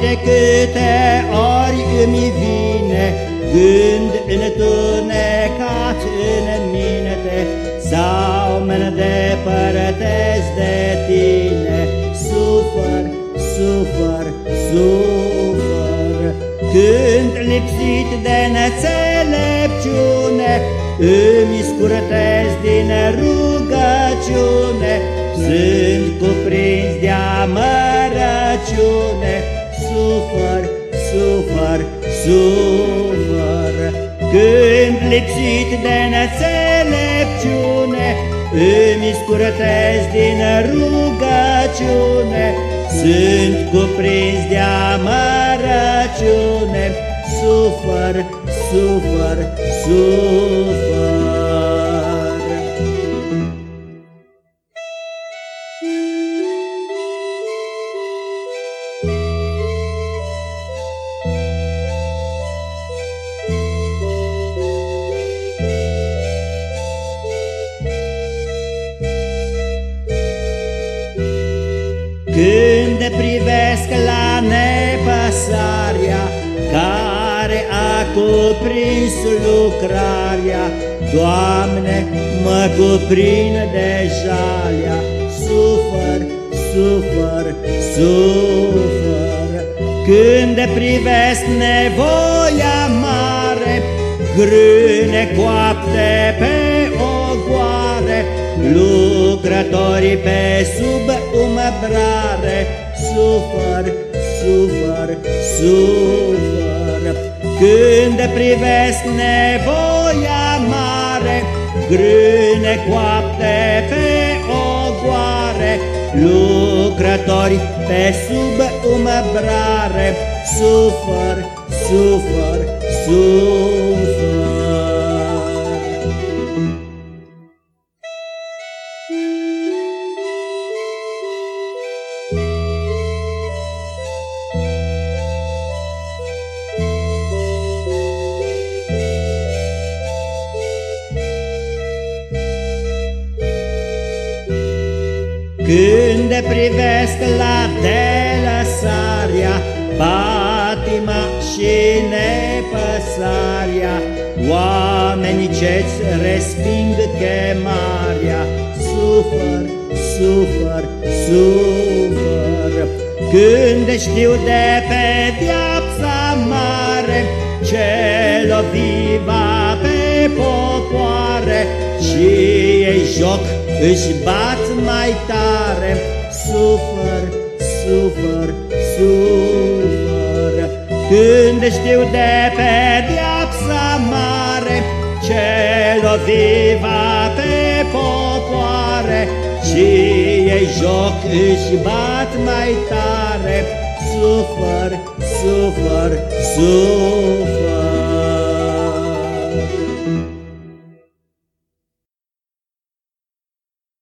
de câte ori îmi vine Gând întunecat în minte Sau mă sufăr, sufăr Când lipsit de nețelepciune Îmi scurtez din rugăciune. Sunt cuprins de amărăciune. Sufăr, sufăr, sufăr. Când lipsit de nețelepciune Îmi scurtez din rugăciune Sunt cuprins de amărăciune Sufăr, sufăr, sufăr. Când privesc la nepăsarea care a cuprins lucrarea, Doamne, mă cuprinde jalea, sufăr, sufăr, sufăr. Când privesc nevoia mare, grâne coapte pe ogoare, Lucrătorii pe sub umbrare Sufăr, sufăr, sufăr Când privesc nevoia mare Grâne coapte pe ogoare Lucrători pe sub umbrare Sufăr, sufăr, sufăr Când privesc la delăsarea, patima și nepăsarea, Oamenii ce-ți resping chemarea, Sufăr, sufăr, sufăr. Când știu de pedeapsa mare, Ce loviva pe popoare, Și ei joc își bat mai tare, sufăr, sufăr, sufăr. Când știu de pedeapsa mare, ce loviva pe popoare, și ei joc își bat mai tare, sufăr, sufăr, sufăr.